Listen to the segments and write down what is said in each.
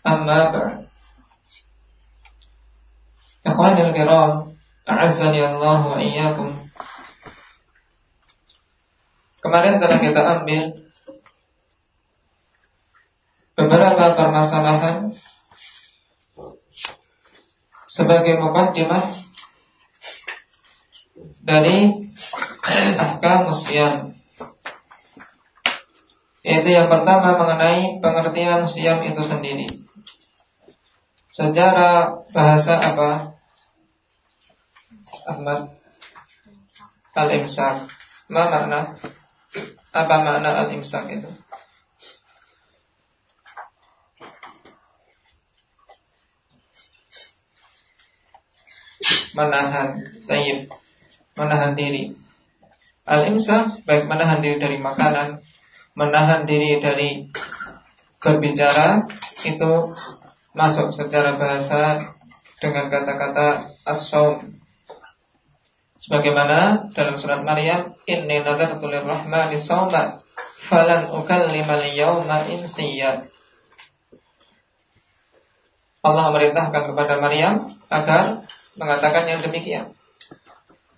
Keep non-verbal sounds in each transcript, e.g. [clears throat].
Amma ba'd. Kiram, a'azzani Allah wa. Kemarin telah kita ambil beberapa permasalahan sebagai mukadimah dari akal siam. Yaitu yang pertama mengenai pengertian siam itu sendiri. Secara bahasa apa? Ahmad Al-Imsak. Apa makna? Apa makna al-imsak itu? Menahan, tayyib, menahan diri. Al-imsak baik menahan diri dari makanan, menahan diri dari berbicara itu masuk secara bahasa dengan kata-kata as-saum Sebagaimana dalam surat Maryam, Inni nadartu lirrahmani sawma falan ukallimal yawma insiya. Allah memerintahkan kepada Maryam agar mengatakan yang demikian.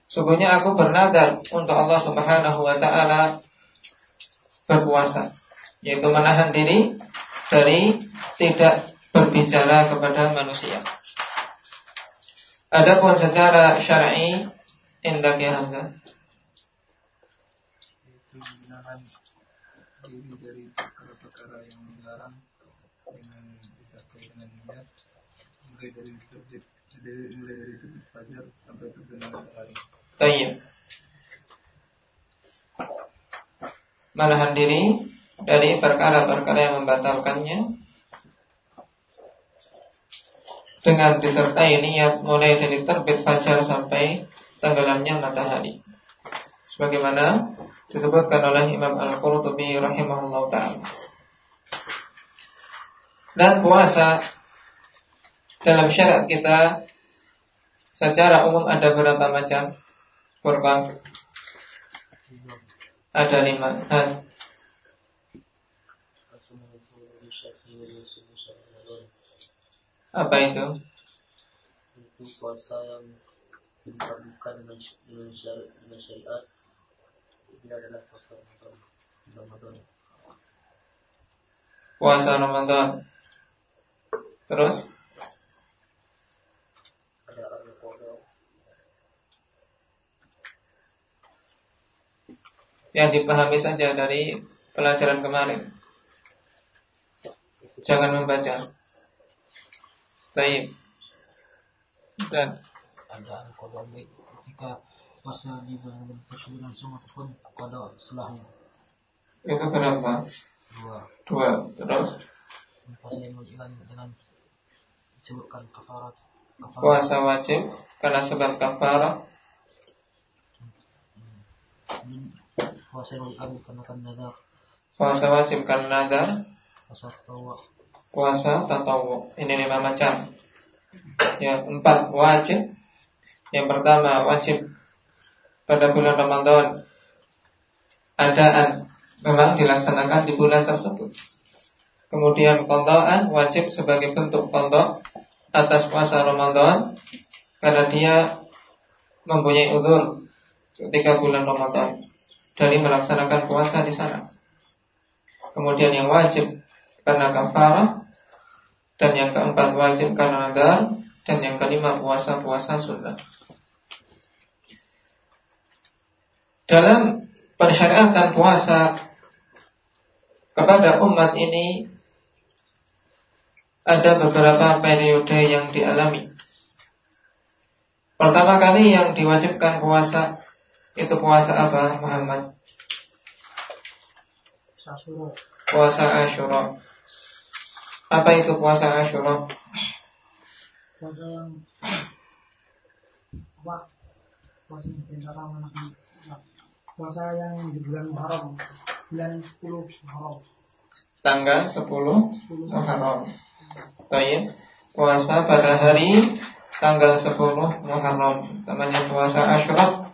Sungguhnya aku bernadar untuk Allah Subhanahu wa taala berpuasa, yaitu menahan diri dari tidak berbicara kepada manusia. Adapun secara syar'i Indak ya Hamzah. Diri dari perkara-perkara yang dilarang dengan disertai dengan niat mulai dari terbit dari mulai dari terbit fajar sampai terbenam matahari. Tayyib. Menahan diri dari perkara-perkara yang membatalkannya dengan disertai niat mulai dari terbit fajar sampai tenggelamnya matahari. Sebagaimana disebutkan oleh Imam Al-Qurtubi rahimahullah taala. Dan puasa dalam syariat kita secara umum ada berapa macam? Kurban ada lima. Dan apa itu? Itu puasa yang diperlukan syariat, ini adalah puasa Ramadan. Ramadan. Puasa Ramadan. Terus yang dipahami saja dari pelajaran kemarin. Jangan membaca. Baik. Dan ada baik ketika puasa di bulan tersebut langsung ataupun qadha setelahnya. itu berapa? Dua. Dua. Terus Puasa yang menunjukkan dengan disebutkan kafarat. Kafarat. puasa wajib karena sebab kafarah. Hmm. Puasa menunjukkan dikarenakan nazar. Puasa wajib karena nadar. Puasa tawa. Puasa tatawu. Ini lima macam. Ya, empat wajib. Yang pertama wajib pada bulan Ramadan. Adaan memang dilaksanakan di bulan tersebut. Kemudian kondoan wajib sebagai bentuk kondok atas puasa Ramadan karena dia mempunyai udur ketika bulan Ramadan dari melaksanakan puasa di sana. Kemudian yang wajib karena kafarah dan yang keempat wajib karena dan yang kelima puasa-puasa sunnah. Dalam persyariatan puasa kepada umat ini ada beberapa periode yang dialami. Pertama kali yang diwajibkan puasa itu puasa apa Muhammad? Puasa Ashura. Apa itu puasa Asyura? puasa yang apa? Puasa yang puasa yang di bulan Muharram. Bulan 10 Muharram. Tanggal 10 Muharram. Baik. Puasa pada hari tanggal 10 Muharram. Namanya puasa Asyura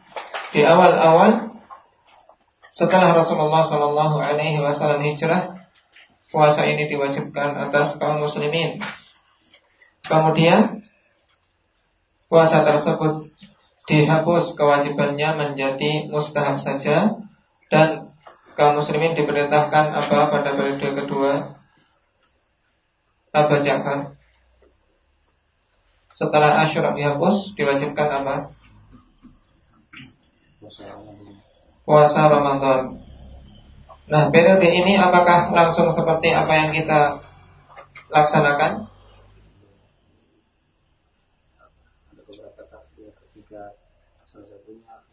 di awal-awal setelah Rasulullah Shallallahu Alaihi Wasallam hijrah puasa ini diwajibkan atas kaum muslimin. Kemudian puasa tersebut dihapus kewajibannya menjadi mustahab saja dan kaum muslimin diperintahkan apa pada periode kedua? Abu Ja'far setelah Asyura dihapus diwajibkan apa? Puasa Ramadan. Nah, periode ini apakah langsung seperti apa yang kita laksanakan? Ada beberapa tafsir ketika salah satunya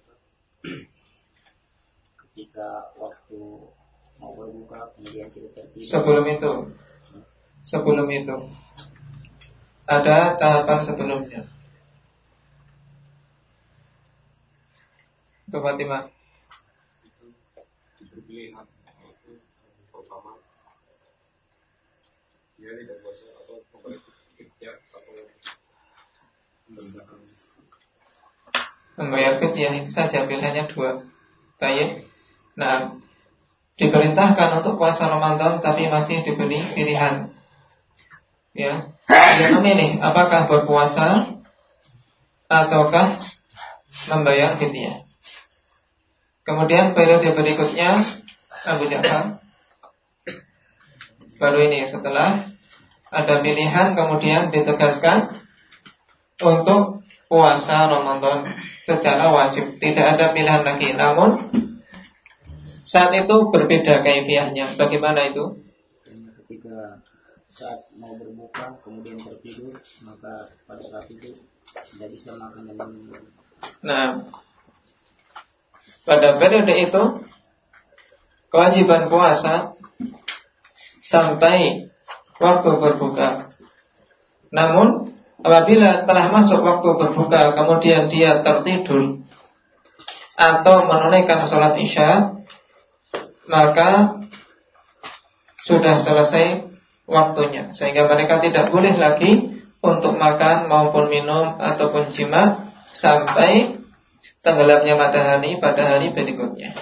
ketika waktu mau berbuka kemudian kita tertidur. Sebelum itu, sebelum itu ada tahapan sebelumnya. Ke Fatimah. pilihan itu dia tidak puasa atau atau Membayar fidyah itu saja pilihannya dua. Tayyib. Nah, diperintahkan untuk puasa Ramadan tapi masih diberi pilihan. Ya, dia memilih apakah berpuasa ataukah membayar fidyah. Kemudian periode berikutnya Abu Ja'far baru ini setelah ada pilihan kemudian ditegaskan untuk puasa Ramadan secara wajib. Tidak ada pilihan lagi. Namun saat itu berbeda kaifiahnya. Bagaimana itu? Ketika saat mau berbuka kemudian tertidur maka pada saat itu tidak bisa makan dan minum. Nah, pada periode itu kewajiban puasa sampai waktu berbuka. Namun apabila telah masuk waktu berbuka kemudian dia tertidur atau menunaikan sholat isya maka sudah selesai waktunya sehingga mereka tidak boleh lagi untuk makan maupun minum ataupun jima sampai tenggelamnya matahari pada hari berikutnya.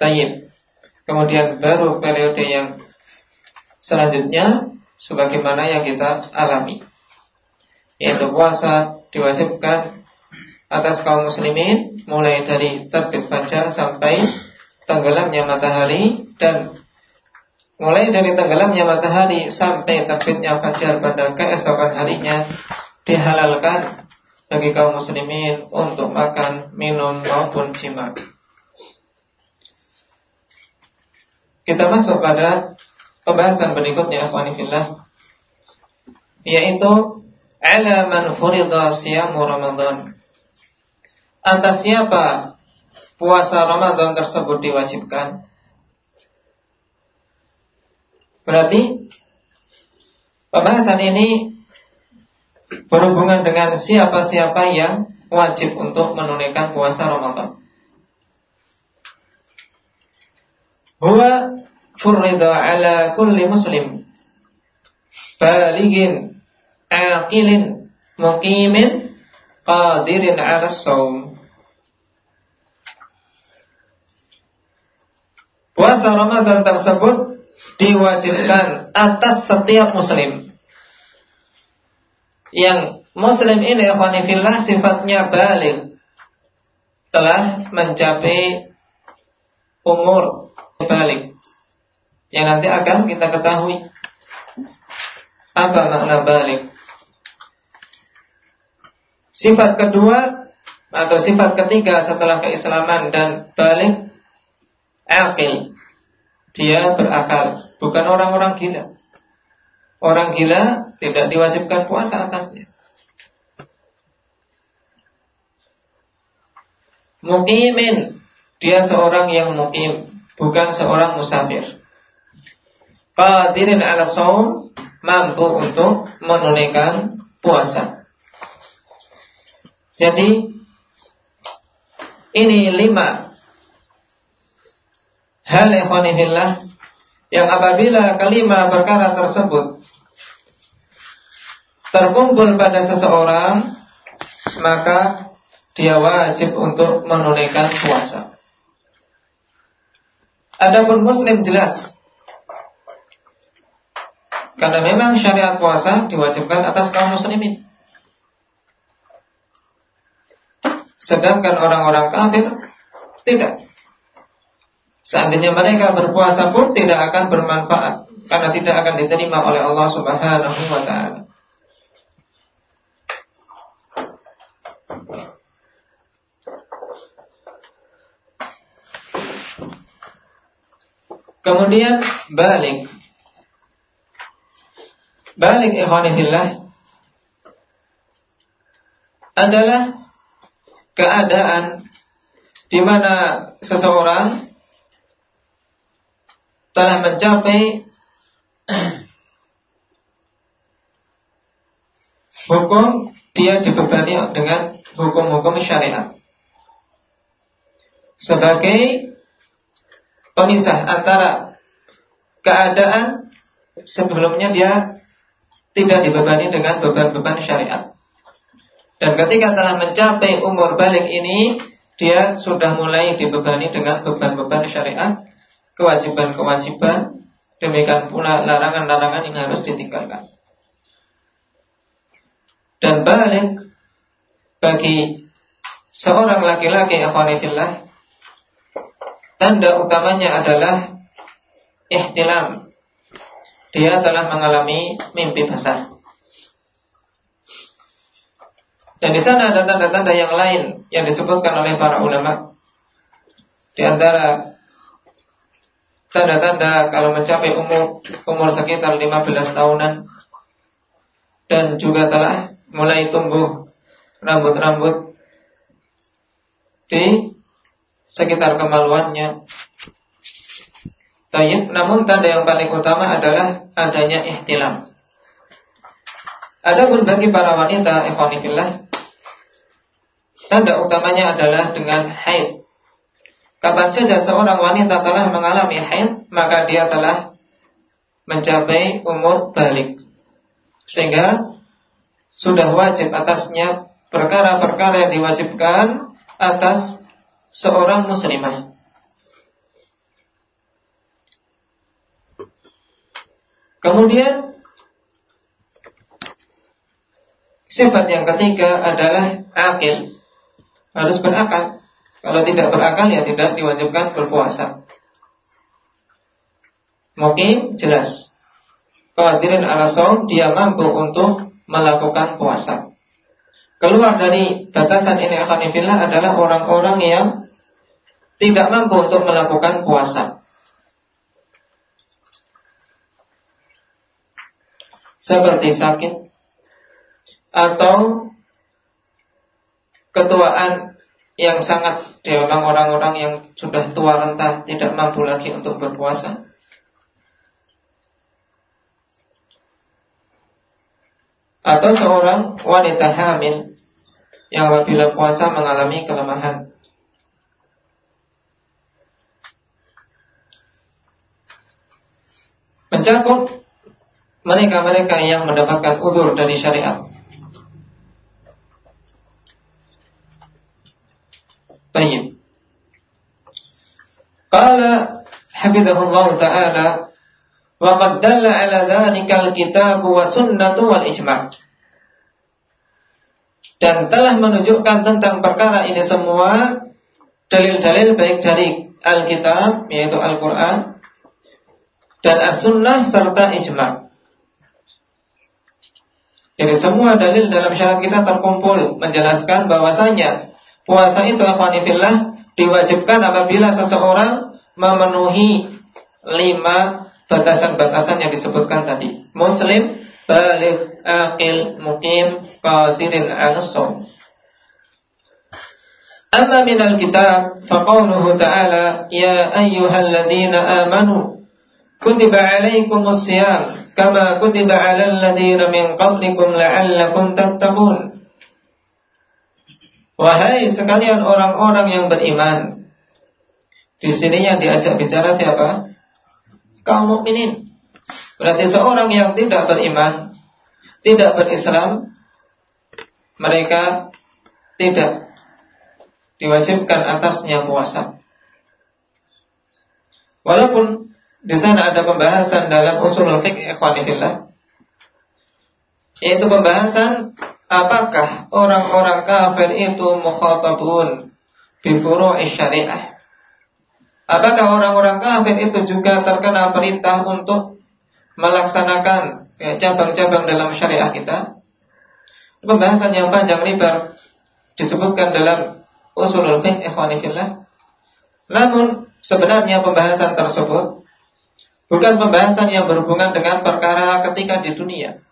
Tayyib. Kemudian baru periode yang selanjutnya sebagaimana yang kita alami. Yaitu puasa diwajibkan atas kaum muslimin mulai dari terbit fajar sampai tenggelamnya matahari dan mulai dari tenggelamnya matahari sampai terbitnya fajar pada keesokan harinya dihalalkan bagi kaum muslimin untuk makan, minum maupun jima. Kita masuk pada pembahasan berikutnya ikhwani fillah yaitu ala man furida siyamu Ramadan. Atas siapa puasa Ramadan tersebut diwajibkan? Berarti pembahasan ini berhubungan dengan siapa-siapa yang wajib untuk menunaikan puasa Ramadan. Huwa furrida ala kulli muslim baligin aqilin muqimin qadirin ala saum Puasa Ramadan tersebut diwajibkan atas setiap muslim. Yang muslim ini khonifillah sifatnya balik. Telah mencapai umur balik yang nanti akan kita ketahui. Apa makna balik? Sifat kedua atau sifat ketiga setelah keislaman dan balik akil. Dia berakal. Bukan orang-orang gila. Orang gila tidak diwajibkan puasa atasnya. Mukimin, dia seorang yang mukim, bukan seorang musafir. qadirin ala saum mampu untuk menunaikan puasa. Jadi ini lima hal ikhwanifillah yang apabila kelima perkara tersebut terkumpul pada seseorang maka dia wajib untuk menunaikan puasa. Adapun muslim jelas karena memang syariat puasa diwajibkan atas kaum muslimin. Sedangkan orang-orang kafir tidak. Seandainya mereka berpuasa pun tidak akan bermanfaat karena tidak akan diterima oleh Allah Subhanahu wa taala. Kemudian balik. Balik ikhwanifillah adalah keadaan di mana seseorang telah mencapai [clears throat] hukum dia dibebani dengan hukum-hukum syariat sebagai pemisah antara keadaan sebelumnya dia tidak dibebani dengan beban-beban syariat. Dan ketika telah mencapai umur balik ini, dia sudah mulai dibebani dengan beban-beban syariat, kewajiban-kewajiban, demikian pula larangan-larangan yang harus ditinggalkan. Dan balik bagi seorang laki-laki ikhwanifillah Tanda utamanya adalah ihtilam. Dia telah mengalami mimpi basah. Dan di sana ada tanda-tanda yang lain yang disebutkan oleh para ulama. Di antara tanda-tanda kalau mencapai umur umur sekitar 15 tahunan dan juga telah mulai tumbuh rambut-rambut di sekitar kemaluannya. Tayyib, namun tanda yang paling utama adalah adanya ihtilam. Adapun bagi para wanita ikhwanifillah, tanda utamanya adalah dengan haid. Kapan saja seorang wanita telah mengalami haid, maka dia telah mencapai umur balik. Sehingga sudah wajib atasnya perkara-perkara yang diwajibkan atas seorang muslimah. Kemudian sifat yang ketiga adalah akil. Harus berakal. Kalau tidak berakal ya tidak diwajibkan berpuasa. Mungkin jelas. Qadirin ala dia mampu untuk melakukan puasa. Keluar dari batasan ini akanifillah adalah orang-orang yang tidak mampu untuk melakukan puasa. Seperti sakit atau ketuaan yang sangat ya orang-orang yang sudah tua renta tidak mampu lagi untuk berpuasa. Atau seorang wanita hamil yang apabila puasa mengalami kelemahan. Mencakup mereka-mereka yang mendapatkan udur dari syariat. Baik. Qala hafizahullah taala wa qad dalla ala dhalika al-kitab wa sunnatu wal ijma'. Dan telah menunjukkan tentang perkara ini semua dalil-dalil baik dari Alkitab yaitu Al-Qur'an dan as-sunnah serta ijma. Jadi semua dalil dalam syarat kita terkumpul menjelaskan bahwasanya puasa itu akhwanifillah diwajibkan apabila seseorang memenuhi lima batasan-batasan yang disebutkan tadi. Muslim, balik, akil, mukim, qadirin al-som. Amma minal kitab faqawluhu ta'ala ya ayyuhalladzina amanu kutiba alaikumus kama kutiba min qablikum la'allakum tattaqun. Wahai sekalian orang-orang yang beriman. Di sini yang diajak bicara siapa? Kaum mukminin. Berarti seorang yang tidak beriman, tidak berislam, mereka tidak diwajibkan atasnya puasa. Walaupun di sana ada pembahasan dalam usul fiqh ikhwanifillah yaitu pembahasan apakah orang-orang kafir itu mukhatabun bi syariah. Apakah orang-orang kafir itu juga terkena perintah untuk melaksanakan ya, cabang-cabang dalam syariah kita? Pembahasan yang panjang lebar disebutkan dalam usulul fiqh ikhwanifillah. Namun sebenarnya pembahasan tersebut bukan pembahasan yang berhubungan dengan perkara ketika di dunia.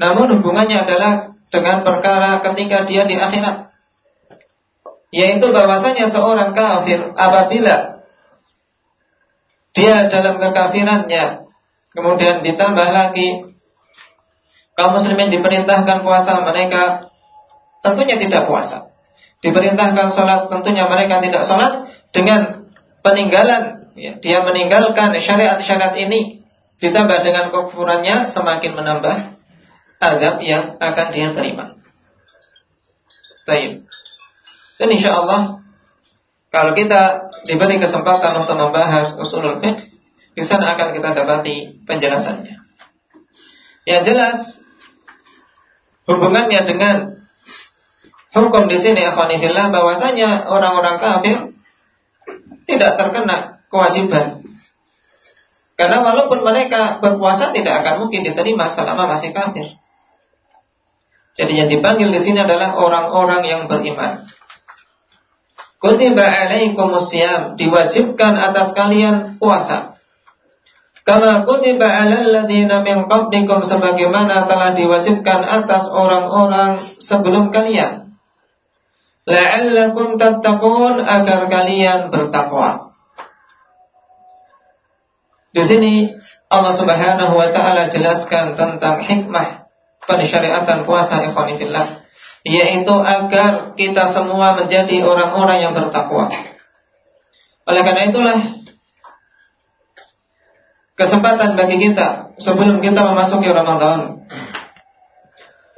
Namun hubungannya adalah dengan perkara ketika dia di akhirat. Yaitu bahwasanya seorang kafir apabila dia dalam kekafirannya kemudian ditambah lagi kaum muslimin diperintahkan puasa mereka tentunya tidak puasa diperintahkan sholat tentunya mereka tidak sholat dengan peninggalan ya, dia meninggalkan syariat-syariat ini ditambah dengan kekufurannya semakin menambah azab yang akan dia terima. Taib. Dan insya Allah kalau kita diberi kesempatan untuk membahas usulul fiqh, di sana akan kita dapati penjelasannya. Yang jelas hubungannya dengan Hukum di sini akhwanifillah bahwasanya orang-orang kafir tidak terkena kewajiban. Karena walaupun mereka berpuasa tidak akan mungkin diterima selama masih kafir. Jadi yang dipanggil di sini adalah orang-orang yang beriman. Kutiba alaikumus diwajibkan atas kalian puasa. Kama kutiba alal ladina min qablikum sebagaimana telah diwajibkan atas orang-orang sebelum kalian la'allakum tattaqun agar kalian bertakwa. Di sini Allah Subhanahu wa taala jelaskan tentang hikmah pensyariatan puasa ikhwan yaitu agar kita semua menjadi orang-orang yang bertakwa. Oleh karena itulah kesempatan bagi kita sebelum kita memasuki Ramadan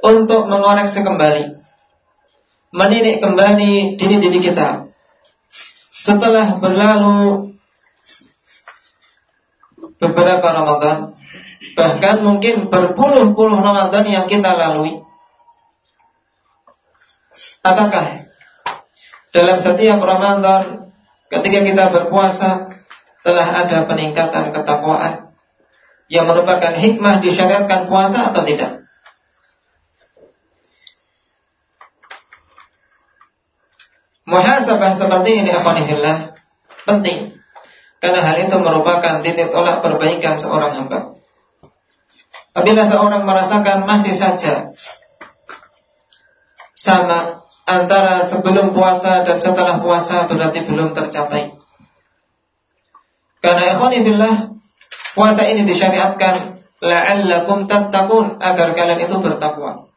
untuk mengoreksi kembali menilik kembali diri-diri kita. Setelah berlalu beberapa Ramadan, bahkan mungkin berpuluh-puluh Ramadan yang kita lalui. Apakah dalam setiap Ramadan ketika kita berpuasa telah ada peningkatan ketakwaan yang merupakan hikmah disyariatkan puasa atau tidak? Muhasabah seperti ini akhwanihillah penting karena hal itu merupakan titik tolak perbaikan seorang hamba. Apabila seorang merasakan masih saja sama antara sebelum puasa dan setelah puasa berarti belum tercapai. Karena ikhwanillah puasa ini disyariatkan la'allakum tattaqun agar kalian itu bertakwa.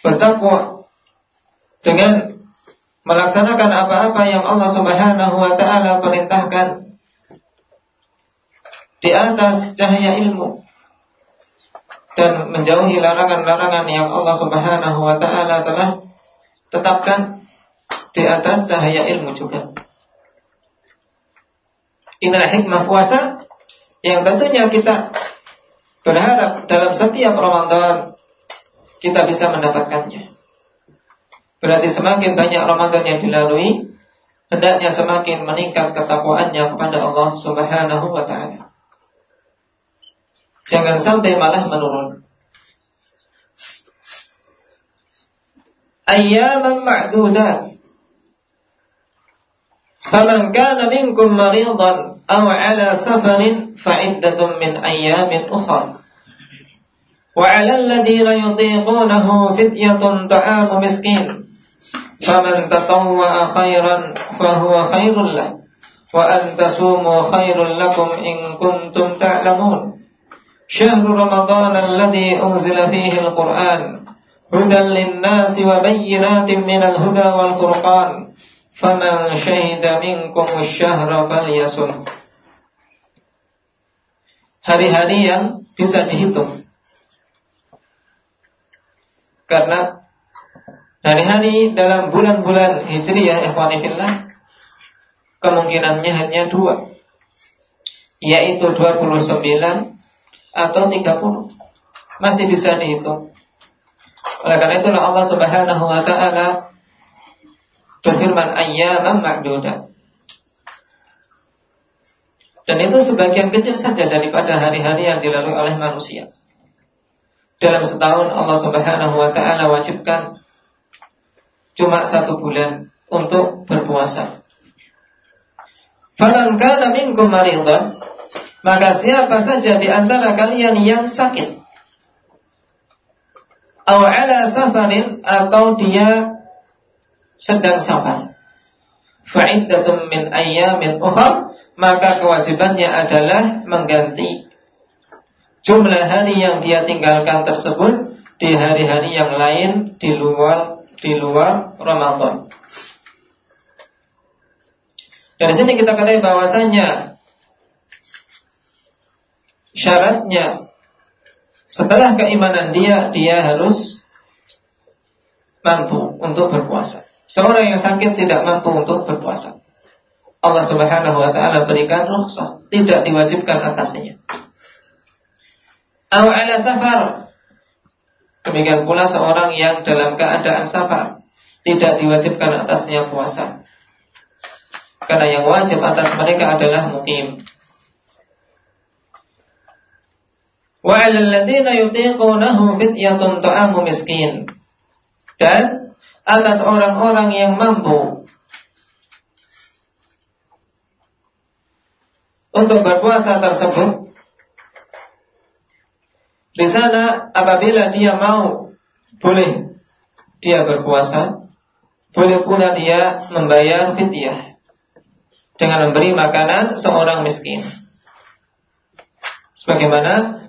Bertakwa dengan melaksanakan apa-apa yang Allah Subhanahu wa taala perintahkan di atas cahaya ilmu dan menjauhi larangan-larangan yang Allah Subhanahu wa taala telah tetapkan di atas cahaya ilmu juga. Inilah hikmah puasa yang tentunya kita berharap dalam setiap Ramadan kita bisa mendapatkannya. Berarti semakin banyak Ramadan yang dilalui, hendaknya semakin meningkat ketakwaannya kepada Allah Subhanahu wa taala. Jangan sampai malah menurun. Ayyaman ma'dudat. Faman kana minkum maridan aw ala safarin fa'iddatun min ayyamin ukhra. وعلى الذين يطيقونه فدية طعام مسكين فمن تطوع خيرا فهو خير له وأن تسوموا خير لكم إن كنتم تعلمون. شهر رمضان الذي أنزل فيه القرآن هدى للناس وبينات من الهدى والفرقان فمن شهد منكم الشهر فليصم. Hari harian bisa dihitung. Karena hari-hari dalam bulan-bulan hijriyah ikhwanifillah kemungkinannya hanya dua. Yaitu 29 atau 30 masih bisa dihitung. Oleh karena itu Allah Subhanahu wa taala berfirman ayyaman ma'dudat dan itu sebagian kecil saja daripada hari-hari yang dilalui oleh manusia. Dalam setahun Allah Subhanahu wa taala wajibkan cuma satu bulan untuk berpuasa. Faman kana minkum maka siapa saja di antara kalian yang sakit aw ala safarin atau dia sedang safar fa'iddatum min ayyamin ukhra maka kewajibannya adalah mengganti jumlah hari yang dia tinggalkan tersebut di hari-hari yang lain di luar di luar Ramadan. Dari sini kita ketahui bahwasanya syaratnya setelah keimanan dia dia harus mampu untuk berpuasa. Seorang yang sakit tidak mampu untuk berpuasa. Allah Subhanahu wa taala berikan rukhsah, tidak diwajibkan atasnya. Aw ala safar. Demikian pula seorang yang dalam keadaan safar tidak diwajibkan atasnya puasa. Karena yang wajib atas mereka adalah mukim. Wa 'alal ladzina yutiqunahu fityatun ta'amu miskin. Dan atas orang-orang yang mampu untuk berpuasa tersebut di sana apabila dia mau boleh dia berpuasa boleh pula dia membayar fidyah dengan memberi makanan seorang miskin. Sebagaimana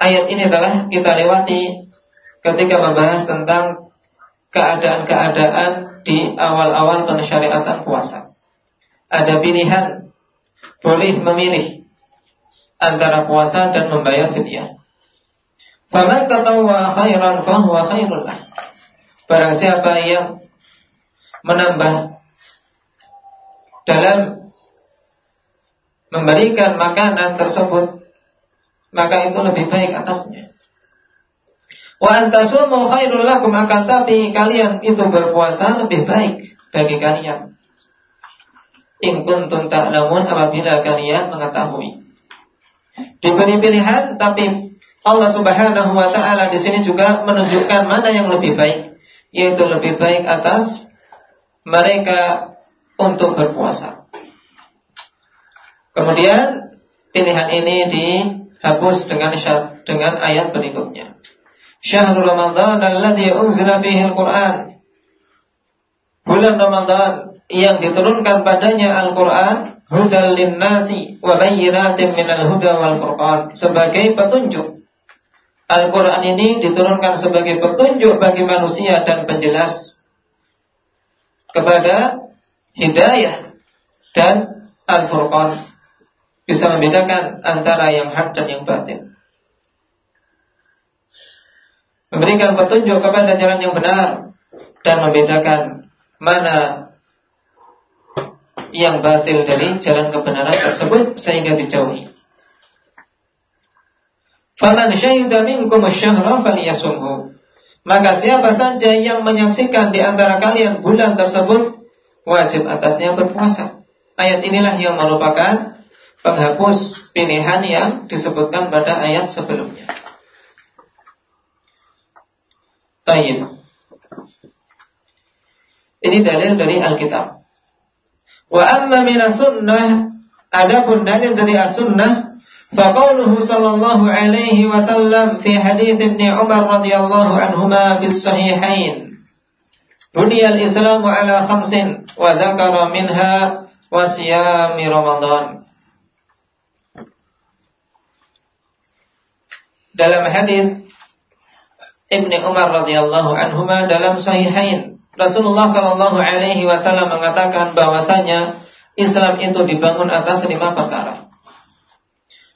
ayat ini telah kita lewati ketika membahas tentang keadaan-keadaan di awal-awal pensyariatan puasa. Ada pilihan, boleh memilih antara puasa dan membayar fidyah. Faman tatawwa khairan fahuwa khairul Barang siapa yang menambah dalam memberikan makanan tersebut maka itu lebih baik atasnya. Wa antasumu khairul lakum akan tapi kalian itu berpuasa lebih baik bagi kalian. In kuntum ta'lamun apabila kalian mengetahui. Diberi pilihan tapi Allah Subhanahu wa taala di sini juga menunjukkan mana yang lebih baik, yaitu lebih baik atas mereka untuk berpuasa. Kemudian pilihan ini dihapus dengan syarat, dengan ayat berikutnya. Syahrul Ramadan alladzi unzila fihi al-Qur'an. Bulan Ramadan yang diturunkan padanya Al-Qur'an hudal linnasi wa bayyinatin minal huda wal furqan sebagai petunjuk. Al-Qur'an ini diturunkan sebagai petunjuk bagi manusia dan penjelas kepada hidayah dan al-furqan bisa membedakan antara yang hak dan yang batin. Memberikan petunjuk kepada jalan yang benar dan membedakan mana yang batil dari jalan kebenaran tersebut sehingga dijauhi. Faman syahida minkum asy-syahra falyasumhu. Maka siapa saja yang menyaksikan di antara kalian bulan tersebut wajib atasnya berpuasa. Ayat inilah yang merupakan penghapus pilihan yang disebutkan pada ayat sebelumnya. Tayyib. Ini dalil dari Alkitab. Wa amma minas sunnah adapun dalil dari as-sunnah فقوله صلى الله عليه وسلم في حديث ابن عمر رضي الله عنهما في الصحيحين Buniyal Islamu ala khamsin wa zakara minha wa siyami Ramadan. Dalam hadis Ibni Umar radhiyallahu anhuma dalam sahihain Rasulullah Shallallahu alaihi wasallam mengatakan bahwasanya Islam itu dibangun atas lima perkara.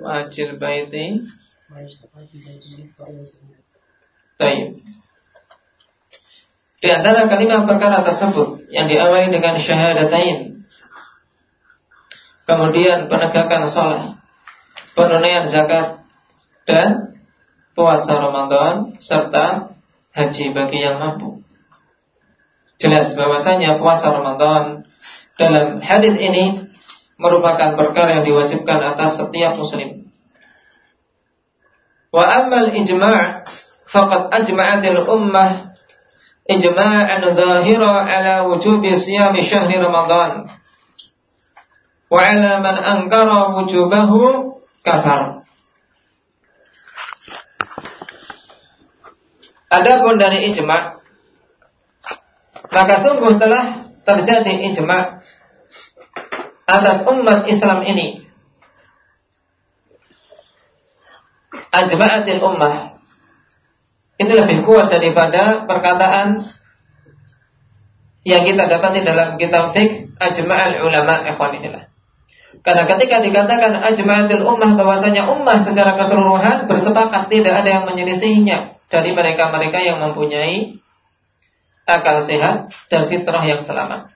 Wajil baiti. Tayyib. Di antara kalimat perkara tersebut yang diawali dengan syahadatain, kemudian penegakan sholat, penunaian zakat, dan puasa Ramadan serta haji bagi yang mampu. Jelas bahwasanya puasa Ramadan dalam hadis ini merupakan perkara yang diwajibkan atas setiap muslim. Wa amal ijma' faqad ajma'atil ummah ijma'an zahira ala wujubi siyami syahri Ramadan. Wa ala man angkara wujubahu kafar. Adapun dari ijma' maka sungguh telah terjadi ijma' atas umat Islam ini. Ajma'atil ummah ini lebih kuat daripada perkataan yang kita dapati dalam kitab fiqh ajma'al ulama ikhwanillah. Karena ketika dikatakan ajma'atil ummah bahwasanya ummah secara keseluruhan bersepakat tidak ada yang menyelisihinya dari mereka-mereka yang mempunyai akal sehat dan fitrah yang selamat.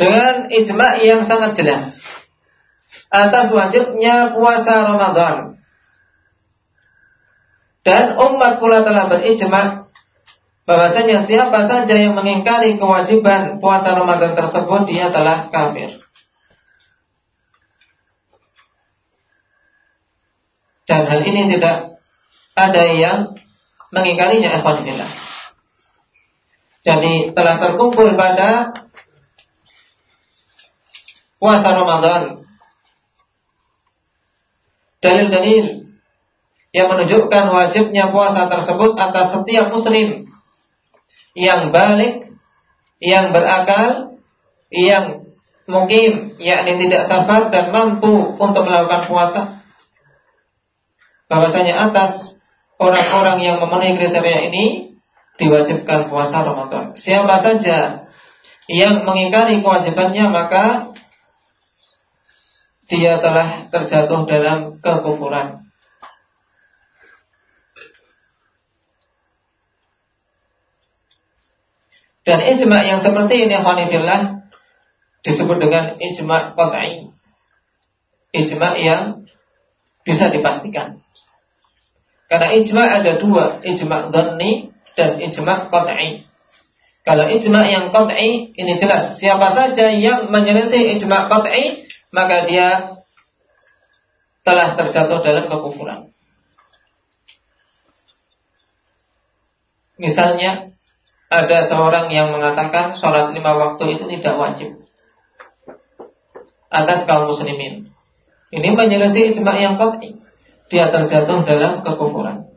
Dengan ijma' yang sangat jelas atas wajibnya puasa Ramadan dan umat pula telah berijma bahwasanya siapa saja yang mengingkari kewajiban puasa Ramadan tersebut dia telah kafir. Dan hal ini tidak ada yang mengingkarinya ikhwanillah. Jadi telah terkumpul pada puasa Ramadan dalil-dalil yang menunjukkan wajibnya puasa tersebut atas setiap muslim yang balik, yang berakal, yang mungkin yakni tidak sabar dan mampu untuk melakukan puasa. Bahwasanya atas orang-orang yang memenuhi kriteria ini diwajibkan puasa Ramadan. Siapa saja yang mengingkari kewajibannya maka dia telah terjatuh dalam kekufuran. Dan ijma yang seperti ini khanifillah disebut dengan ijma qat'i. Ijma yang bisa dipastikan. Karena ijma ada dua, ijma dhanni dan ijma qat'i. Kalau ijma yang qat'i ini jelas siapa saja yang menyelisih ijma qat'i maka dia telah terjatuh dalam kekufuran. Misalnya ada seorang yang mengatakan sholat lima waktu itu tidak wajib atas kaum muslimin. Ini menyelesaikan ijma yang qat'i. Dia terjatuh dalam kekufuran.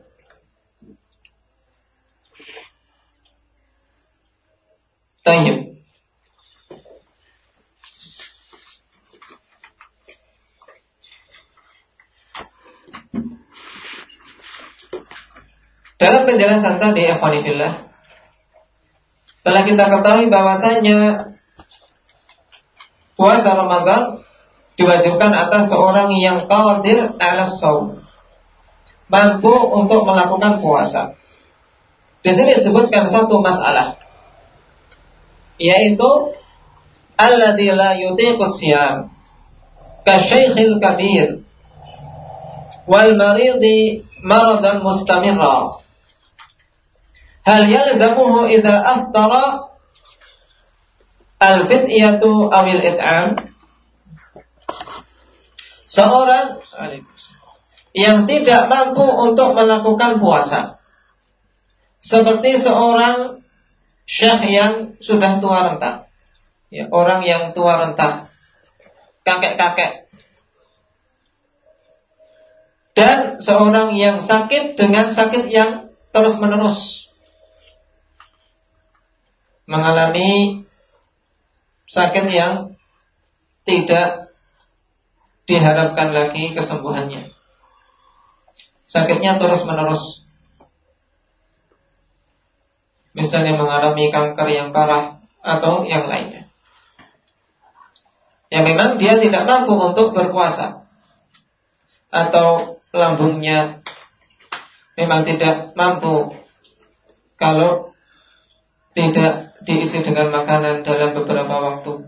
Tayyib. Dalam penjelasan tadi, Ikhwanifillah, telah kita ketahui bahwasanya puasa Ramadan diwajibkan atas seorang yang qadir ala saum. Mampu untuk melakukan puasa. Di sini disebutkan satu masalah yaitu alladzi la yutiqu siyam ka syaikhil kabir wal maridi maradan mustamirra hal yalzamuhu idza aftara Al-fidyatu awil it'am? Seorang yang tidak mampu untuk melakukan puasa. Seperti seorang syekh yang sudah tua renta ya, orang yang tua renta kakek-kakek. Dan seorang yang sakit dengan sakit yang terus-menerus mengalami sakit yang tidak diharapkan lagi kesembuhannya. Sakitnya terus-menerus. Misalnya mengalami kanker yang parah atau yang lainnya. Yang memang dia tidak mampu untuk berpuasa. Atau lambungnya memang tidak mampu kalau tidak diisi dengan makanan dalam beberapa waktu.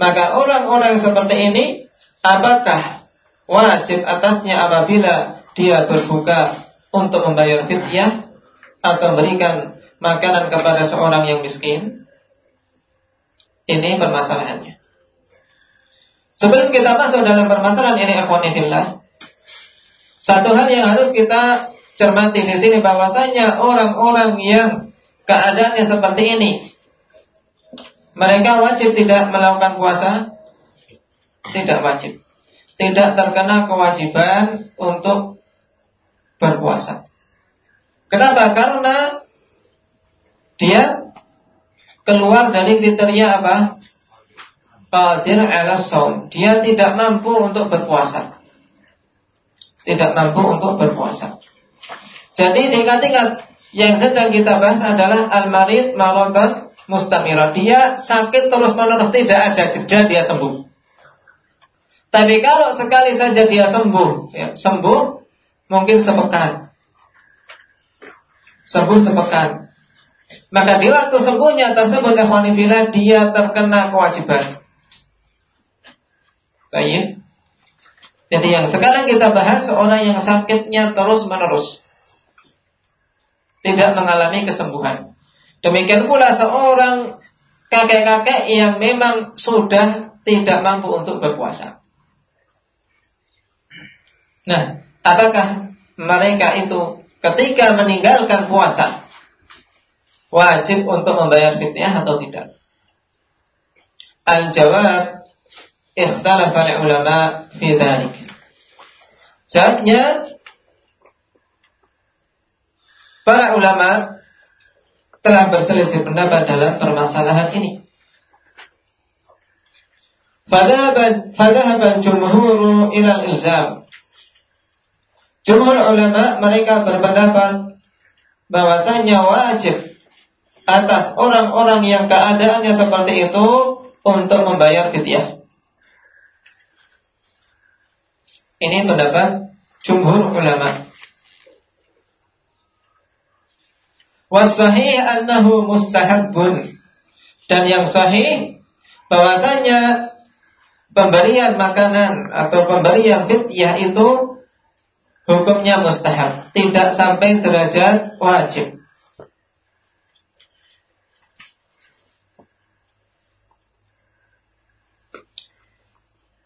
Maka orang-orang seperti ini apakah wajib atasnya apabila dia berbuka untuk membayar fidyah atau memberikan makanan kepada seorang yang miskin? Ini permasalahannya. Sebelum kita masuk dalam permasalahan ini fillah, satu hal yang harus kita cermati di sini bahwasanya orang-orang yang keadaannya seperti ini mereka wajib tidak melakukan puasa? Tidak wajib. Tidak terkena kewajiban untuk berpuasa. Kenapa? Karena dia keluar dari kriteria apa? Qadir ala saum. Dia tidak mampu untuk berpuasa. Tidak mampu untuk berpuasa. Jadi tingkat-tingkat yang sedang kita bahas adalah al-marid marodan mustamira. Dia sakit terus-menerus tidak ada jeda dia sembuh. Tapi kalau sekali saja dia sembuh, ya, sembuh mungkin sepekan. Sembuh sepekan. Maka di waktu sembuhnya tersebut ikhwanifillah dia terkena kewajiban. Baik. Jadi yang sekarang kita bahas seorang yang sakitnya terus menerus tidak mengalami kesembuhan. Demikian pula seorang kakek-kakek yang memang sudah tidak mampu untuk berpuasa. Nah, apakah mereka itu ketika meninggalkan puasa wajib untuk membayar fitnah atau tidak? Al-jawab ikhtalafa ulama fi dhalik. Jawabnya Para ulama telah berselisih pendapat dalam permasalahan ini. Fadhahaban jumhuru ilal ilzam. Jumhur ulama mereka berpendapat bahwasanya wajib atas orang-orang yang keadaannya seperti itu untuk membayar fidyah. Ini pendapat jumhur ulama. Wasahih annahu mustahabun. Dan yang sahih bahwasanya pemberian makanan atau pemberian fidyah itu hukumnya mustahab, tidak sampai derajat wajib.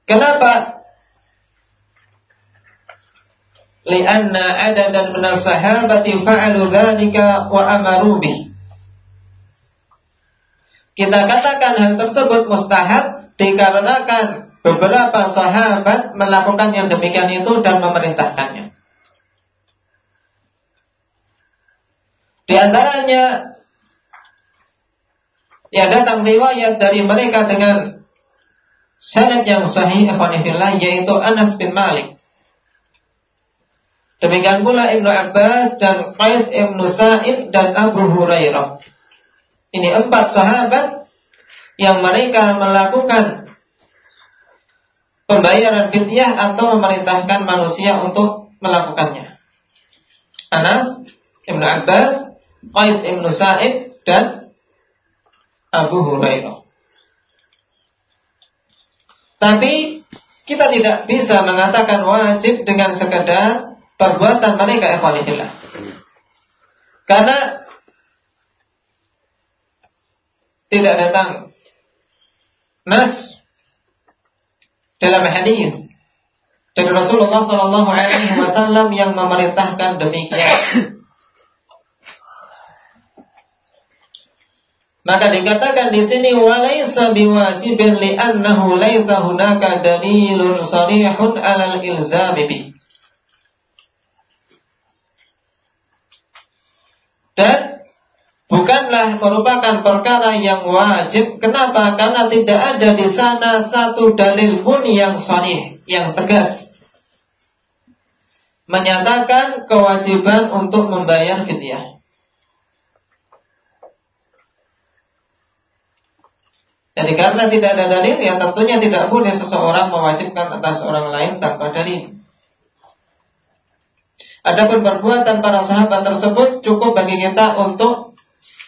Kenapa lianna adadan min sahabati fa'alu dzalika wa amaru bih. Kita katakan hal tersebut mustahab dikarenakan beberapa sahabat melakukan yang demikian itu dan memerintahkannya. Di antaranya ya datang riwayat dari mereka dengan sanad yang sahih yaitu Anas bin Malik Demikian pula Ibnu Abbas dan Qais Ibnu Sa'id dan Abu Hurairah. Ini empat sahabat yang mereka melakukan pembayaran fidyah atau memerintahkan manusia untuk melakukannya. Anas, Ibnu Abbas, Qais Ibnu Sa'id dan Abu Hurairah. Tapi kita tidak bisa mengatakan wajib dengan sekedar perbuatan mereka ikhwanifillah. Karena tidak datang nas dalam hadis dari Rasulullah Shallallahu Alaihi Wasallam yang memerintahkan demikian. Maka dikatakan di sini walaysa biwajibin li'annahu laysa hunaka dalilun sarihun 'alal ilzami bih. Dan bukanlah merupakan perkara yang wajib. Kenapa? Karena tidak ada di sana satu dalil pun yang sahih, yang tegas menyatakan kewajiban untuk membayar fidyah. Jadi karena tidak ada dalil, ya tentunya tidak boleh seseorang mewajibkan atas orang lain tanpa dalil. Adapun perbuatan para sahabat tersebut cukup bagi kita untuk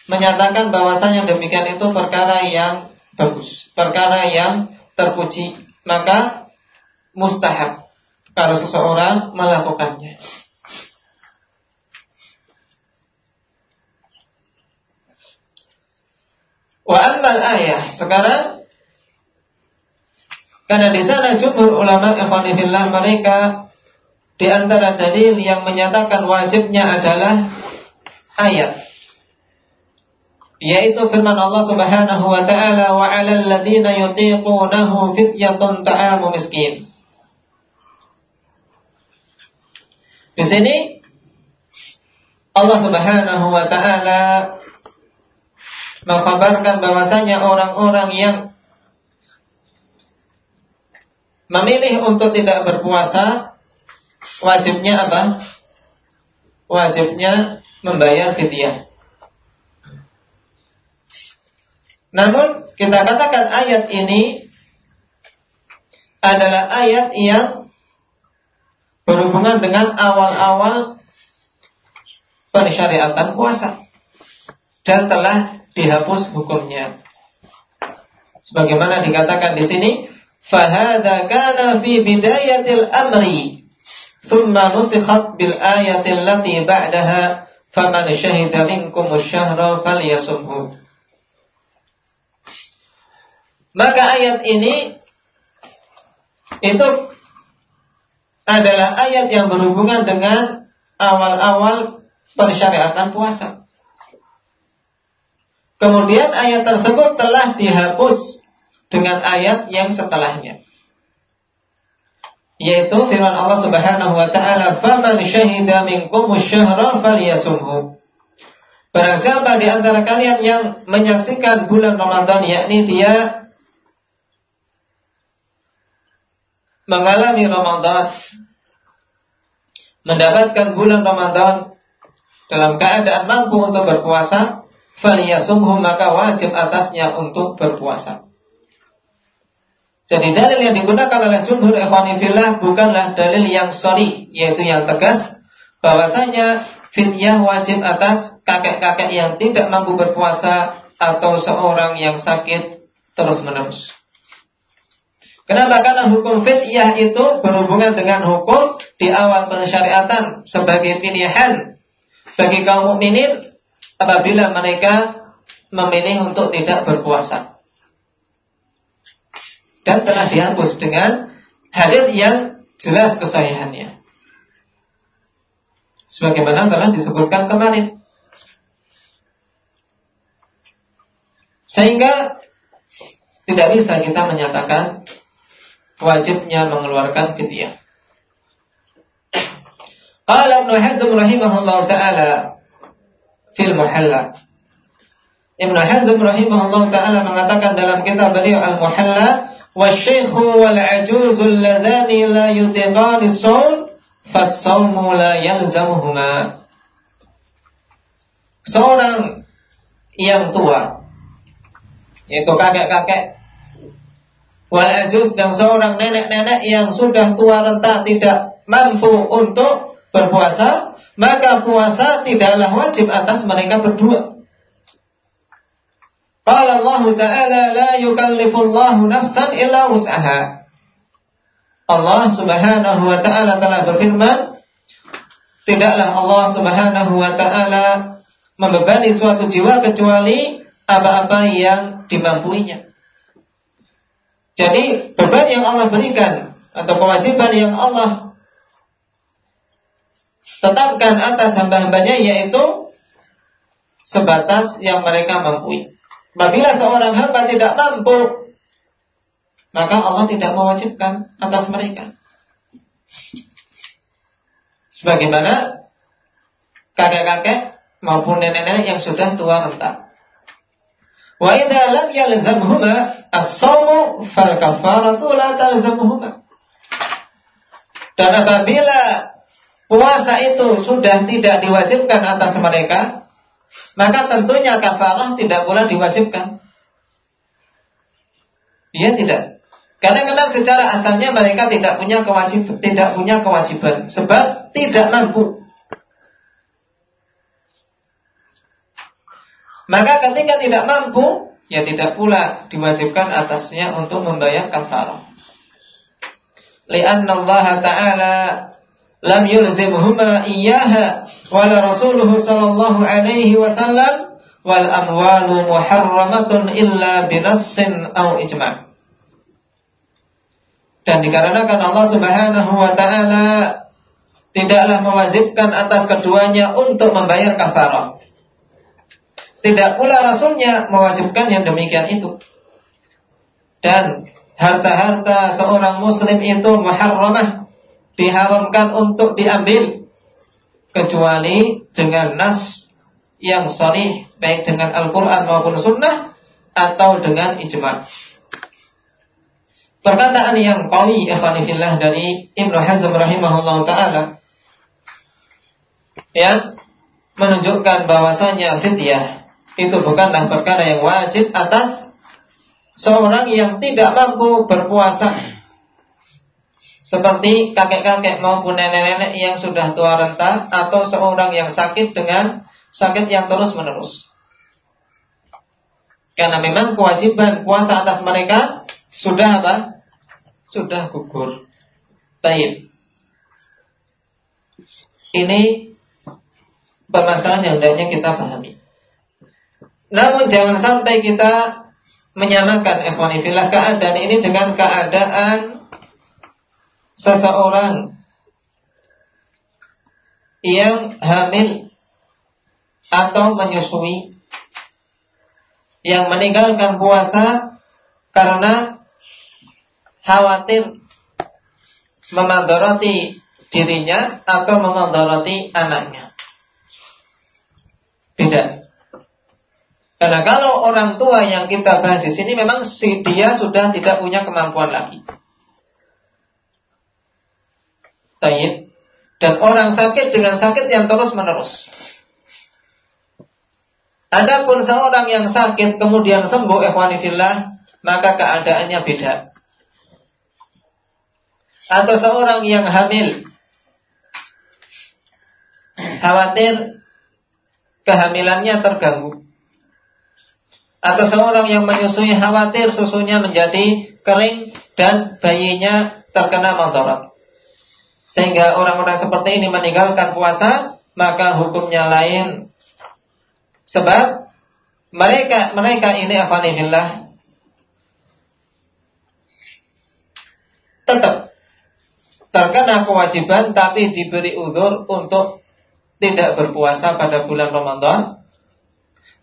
menyatakan bahwasanya demikian itu perkara yang bagus, perkara yang terpuji, maka mustahab kalau seseorang melakukannya. Wa ammal ayah. Sekarang karena di sana jumhur ulama ikhwanifillah mereka di antara dalil yang menyatakan wajibnya adalah ayat yaitu firman Allah Subhanahu wa taala wa 'alal ladzina yutiqunahu fityatun ta'amu miskin. Di sini Allah Subhanahu wa taala mengkabarkan bahwasanya orang-orang yang memilih untuk tidak berpuasa wajibnya apa? Wajibnya membayar fidyah. Namun kita katakan ayat ini adalah ayat yang berhubungan dengan awal-awal pensyariatan puasa dan telah dihapus hukumnya. Sebagaimana dikatakan di sini, fahada kana fi bidayatil amri, nusikhat bil ayatil lati ba'daha, faman syahida minkum syahra falyasumhu. Maka ayat ini itu adalah ayat yang berhubungan dengan awal-awal persyariatan puasa. Kemudian ayat tersebut telah dihapus dengan ayat yang setelahnya. Yaitu firman Allah Subhanahu wa taala, "Faman syahida minkum syahra falyasumhu." Barang siapa di antara kalian yang menyaksikan bulan Ramadan yakni dia mengalami Ramadan mendapatkan bulan Ramadan dalam keadaan mampu untuk berpuasa faliyasumhu maka wajib atasnya untuk berpuasa. Jadi dalil yang digunakan oleh jumhur ikhwanifillah bukanlah dalil yang sorry, yaitu yang tegas, bahwasanya fidyah wajib atas kakek-kakek yang tidak mampu berpuasa atau seorang yang sakit terus menerus. Kenapa? Karena hukum fidyah itu berhubungan dengan hukum di awal pensyariatan sebagai pilihan bagi kaum mukminin apabila mereka memilih untuk tidak berpuasa. Dan telah dihapus dengan hadis yang jelas kesahihannya. Sebagaimana telah disebutkan kemarin. Sehingga tidak bisa kita menyatakan wajibnya mengeluarkan fidyah. Qala Ibnu Hazm rahimahullah taala fil muhalla. Ibnu Hazm rahimahullah taala mengatakan dalam kitab beliau Al Muhalla wal ajuzu alladhani la yutiqani shaum fasawmu la yalzamuhuma. Seorang yang tua yaitu kakek-kakek wal ajuz dan seorang nenek-nenek yang sudah tua renta tidak mampu untuk berpuasa maka puasa tidaklah wajib atas mereka berdua. Qala Allah Ta'ala la yukallifullahu nafsan illa wus'aha. Allah Subhanahu wa taala telah berfirman, tidaklah Allah Subhanahu wa taala membebani suatu jiwa kecuali apa-apa yang dimampuinya. Jadi beban yang Allah berikan atau kewajiban yang Allah tetapkan atas hamba-hambanya yaitu sebatas yang mereka mampu. Apabila seorang hamba tidak mampu, maka Allah tidak mewajibkan atas mereka. Sebagaimana kakek-kakek maupun nenek-nenek yang sudah tua renta. Wa idza lam yalzamhuma as-sawmu fal kafaratu la talzamuhuma. Dan apabila puasa itu sudah tidak diwajibkan atas mereka, maka tentunya kafarah tidak pula diwajibkan. Iya tidak. Karena kadang secara asalnya mereka tidak punya kewajiban, tidak punya kewajiban sebab tidak mampu. Maka ketika tidak mampu, ya tidak pula diwajibkan atasnya untuk membayar kafarah. Lianna Allah Ta'ala lam yulzimhuma iyyaha wala rasuluhu sallallahu alaihi wasallam wal amwalu muharramatun illa binassin au ijma' dan dikarenakan Allah Subhanahu wa taala tidaklah mewajibkan atas keduanya untuk membayar kafarah tidak pula Rasulnya mewajibkan yang demikian itu. Dan harta-harta seorang muslim itu muharramah. Diharamkan untuk diambil. Kecuali dengan nas yang sorry Baik dengan Al-Quran maupun Sunnah. Atau dengan ijma' Perkataan yang qawi ikhwanifillah dari Ibnu Hazm rahimahullah ta'ala yang menunjukkan bahwasanya fidyah itu bukanlah perkara yang wajib atas seorang yang tidak mampu berpuasa seperti kakek-kakek maupun nenek-nenek yang sudah tua renta atau seorang yang sakit dengan sakit yang terus-menerus. Karena memang kewajiban puasa atas mereka sudah apa? Sudah gugur. Taib. Ini permasalahan yang hendaknya kita pahami. Namun jangan sampai kita menyamakan ikhwanifillah keadaan ini dengan keadaan seseorang yang hamil atau menyusui yang meninggalkan puasa karena khawatir memandarati dirinya atau memandarati anaknya. Beda. Karena kalau orang tua yang kita bahas di sini memang si dia sudah tidak punya kemampuan lagi. Tayyib. Dan orang sakit dengan sakit yang terus menerus. Adapun seorang yang sakit kemudian sembuh ikhwanifillah, maka keadaannya beda. Atau seorang yang hamil khawatir kehamilannya terganggu atau seorang yang menyusui khawatir susunya menjadi kering dan bayinya terkena madarat. Sehingga orang-orang seperti ini meninggalkan puasa, maka hukumnya lain. Sebab mereka mereka ini afanillah tetap terkena kewajiban tapi diberi udur untuk tidak berpuasa pada bulan Ramadan.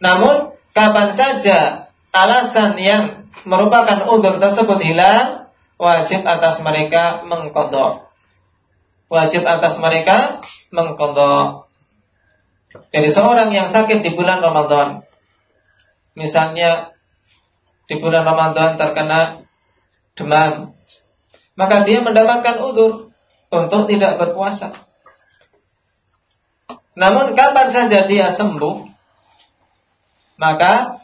Namun kapan saja alasan yang merupakan udur tersebut hilang, wajib atas mereka mengkodok. Wajib atas mereka mengkodok. Jadi seorang yang sakit di bulan Ramadan, misalnya di bulan Ramadan terkena demam, maka dia mendapatkan udur untuk tidak berpuasa. Namun kapan saja dia sembuh, maka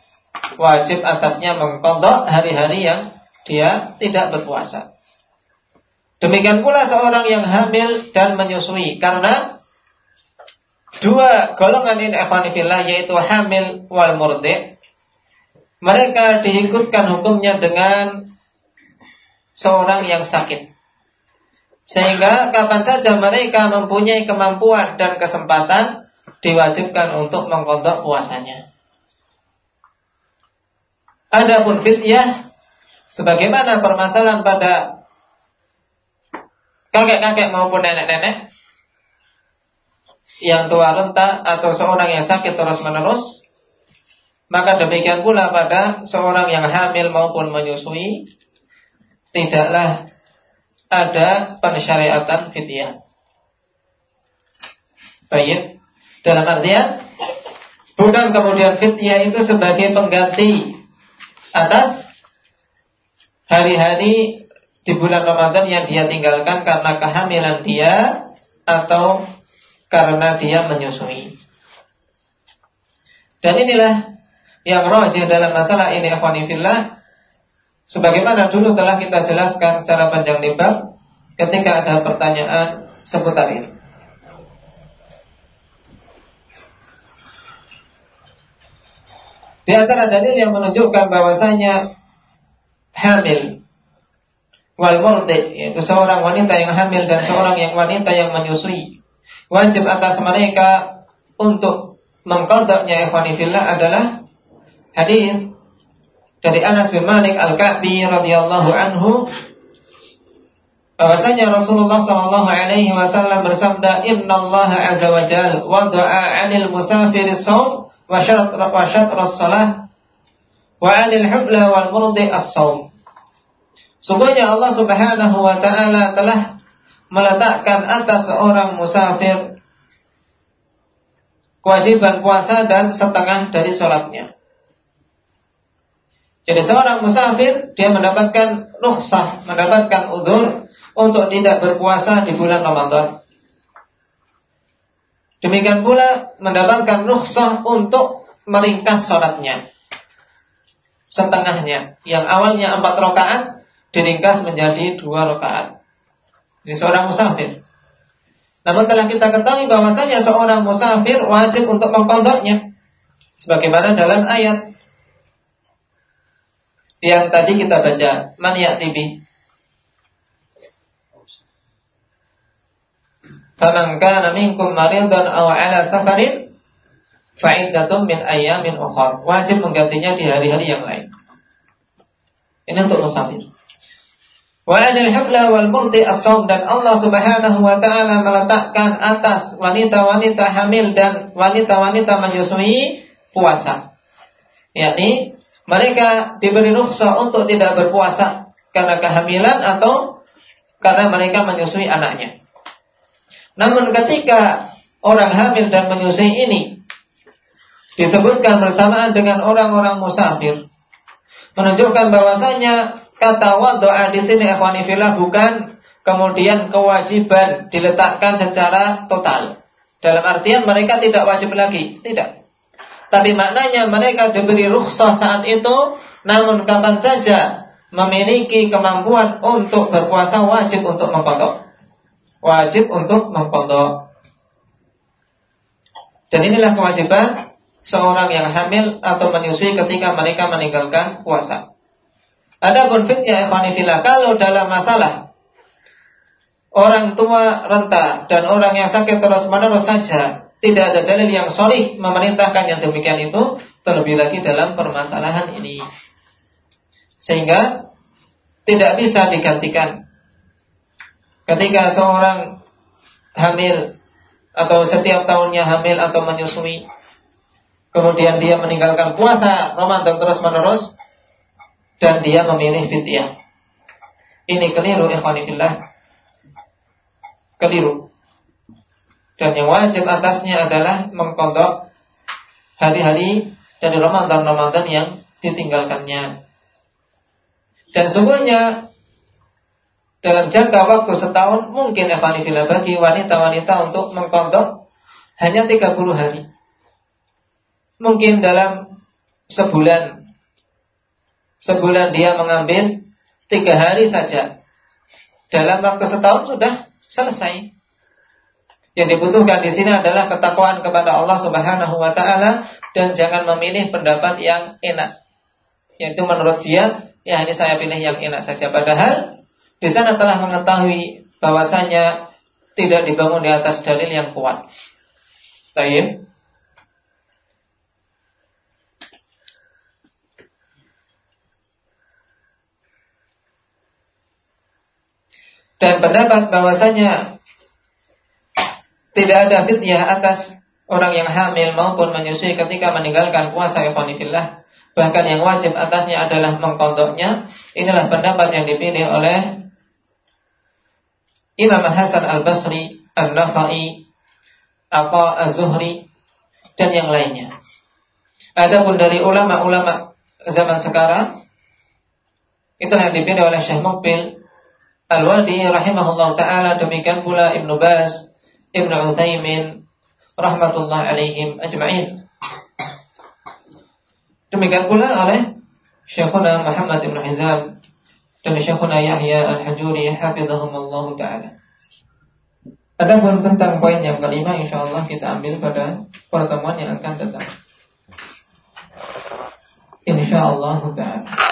wajib atasnya mengkodok hari-hari yang dia tidak berpuasa. Demikian pula seorang yang hamil dan menyusui karena dua golongan ini evanifillah yaitu hamil wal murdi mereka diikutkan hukumnya dengan seorang yang sakit. Sehingga kapan saja mereka mempunyai kemampuan dan kesempatan diwajibkan untuk mengkodok puasanya. Adapun fidyah Sebagaimana permasalahan pada kakek-kakek maupun nenek-nenek yang tua renta atau seorang yang sakit terus-menerus, maka demikian pula pada seorang yang hamil maupun menyusui, tidaklah ada pensyariatan fidyah. Baik, dalam artian bukan kemudian fidyah itu sebagai pengganti atas hari-hari di bulan Ramadan yang dia tinggalkan karena kehamilan dia atau karena dia menyusui. Dan inilah yang rojih dalam masalah ini akhwanifillah sebagaimana dulu telah kita jelaskan secara panjang lebar ketika ada pertanyaan seputar ini. Di antara dalil yang menunjukkan bahwasanya hamil wal murdi yaitu seorang wanita yang hamil dan seorang yang wanita yang menyusui. Wajib atas mereka untuk mengkodoknya ikhwanifillah adalah hadis dari Anas bin Malik Al-Ka'bi radhiyallahu anhu bahwasanya Rasulullah sallallahu alaihi wasallam bersabda Inna Allah azza wa jalla wada'a 'anil musafir as-shaum wa syatra wa syatra wa 'anil hubla wal murdi as-shaum Sungguhnya Allah Subhanahu wa taala telah meletakkan atas seorang musafir kewajiban puasa dan setengah dari sholatnya. Jadi seorang musafir dia mendapatkan rukhsah, mendapatkan udur untuk tidak berpuasa di bulan Ramadan. Demikian pula mendapatkan rukhsah untuk meringkas sholatnya. Setengahnya. Yang awalnya empat rakaat diringkas menjadi dua rakaat. Ini seorang musafir. Namun telah kita ketahui bahwasanya seorang musafir wajib untuk mengkondoknya. Sebagaimana dalam ayat yang tadi kita baca, man ya'tibi. Faman kana minkum maridan aw ala safarin fa'iddatun min ayyamin ukhra. Wajib menggantinya di hari-hari yang lain. Ini untuk musafir. Wa anil hibla wal murdi as dan Allah Subhanahu wa taala meletakkan atas wanita-wanita hamil dan wanita-wanita menyusui puasa. Yakni mereka diberi rukhsah untuk tidak berpuasa karena kehamilan atau karena mereka menyusui anaknya. Namun ketika orang hamil dan menyusui ini disebutkan bersamaan dengan orang-orang musafir menunjukkan bahwasanya Kata doa di sini ikhwanifillah bukan kemudian kewajiban diletakkan secara total. Dalam artian mereka tidak wajib lagi, tidak. Tapi maknanya mereka diberi rukhsah saat itu, namun kapan saja memiliki kemampuan untuk berpuasa wajib untuk mengkodok. Wajib untuk mengkodok. Dan inilah kewajiban seorang yang hamil atau menyusui ketika mereka meninggalkan puasa. Ada pun fitnya ikhwanifillah kalau dalam masalah orang tua renta dan orang yang sakit terus menerus saja tidak ada dalil yang solih memerintahkan yang demikian itu terlebih lagi dalam permasalahan ini. Sehingga tidak bisa digantikan. Ketika seorang hamil atau setiap tahunnya hamil atau menyusui kemudian dia meninggalkan puasa Ramadan terus menerus dan dia memilih fitiah. Ini keliru ikhwanifillah. Keliru. Dan yang wajib atasnya adalah mengkodok hari-hari dari Ramadan-Ramadan yang ditinggalkannya. Dan sungguhnya dalam jangka waktu setahun mungkin ikhwanifillah bagi wanita-wanita untuk mengkodok hanya 30 hari. Mungkin dalam sebulan sebulan dia mengambil tiga hari saja. Dalam waktu setahun sudah selesai. Yang dibutuhkan di sini adalah ketakwaan kepada Allah Subhanahu wa taala dan jangan memilih pendapat yang enak. Yaitu menurut dia, ya ini saya pilih yang enak saja padahal di sana telah mengetahui bahwasanya tidak dibangun di atas dalil yang kuat. Tayyib. Dan pendapat bahwasanya tidak ada fitnah atas orang yang hamil maupun menyusui ketika meninggalkan puasa ikhwanifillah bahkan yang wajib atasnya adalah mengkondoknya. Inilah pendapat yang dipilih oleh Imam Hasan Al-Basri Al-Nakhai atau Az-Zuhri dan yang lainnya. Adapun dari ulama-ulama zaman sekarang itu yang dipilih oleh Syekh Mukbil Al-Wadi rahimahullah taala demikian pula Ibnu Baz Ibnu Utsaimin rahmatullah alaihim ajma'in. Demikian pula oleh Syekhuna Muhammad Ibn Hizam dan Syekhuna Yahya Al-Hajuri hafizahumullah taala. Adapun tentang poin yang kelima insyaallah kita ambil pada pertemuan yang akan datang. Insyaallah taala.